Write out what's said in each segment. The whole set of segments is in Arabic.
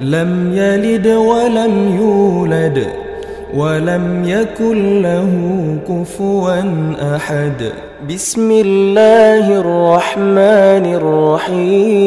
لم يلد ولم يولد ولم يكن له كفوا أحد. بسم الله الرحمن الرحيم.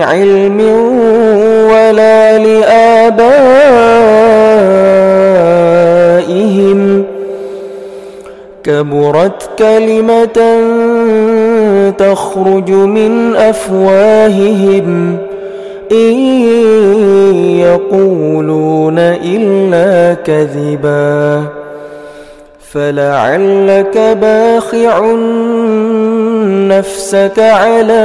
علم ولا لآبائهم. كبرت كلمة تخرج من أفواههم. إن يقولون إلا كذباً. فلعلك باخع نفسك على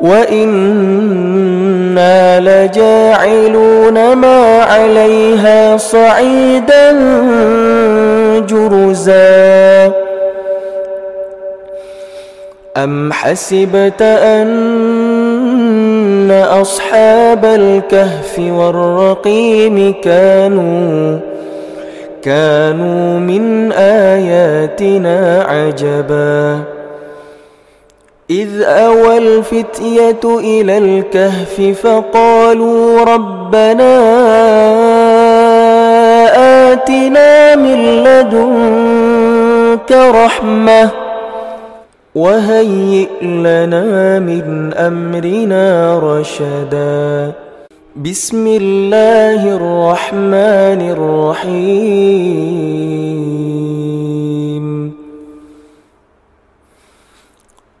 وإنا لجاعلون ما عليها صعيدا جرزا. أم حسبت أن أصحاب الكهف والرقيم كانوا كانوا من آياتنا عجبا؟ إذ أوى الفتية إلى الكهف فقالوا ربنا آتنا من لدنك رحمة وهيئ لنا من أمرنا رشدا. بسم الله الرحمن الرحيم.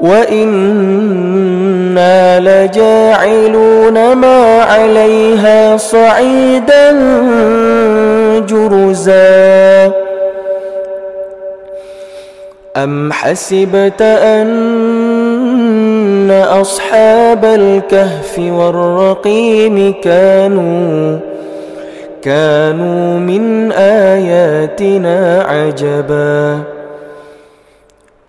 وإنا لجاعلون ما عليها صعيدا جرزا أم حسبت أن أصحاب الكهف والرقيم كانوا كانوا من آياتنا عجبا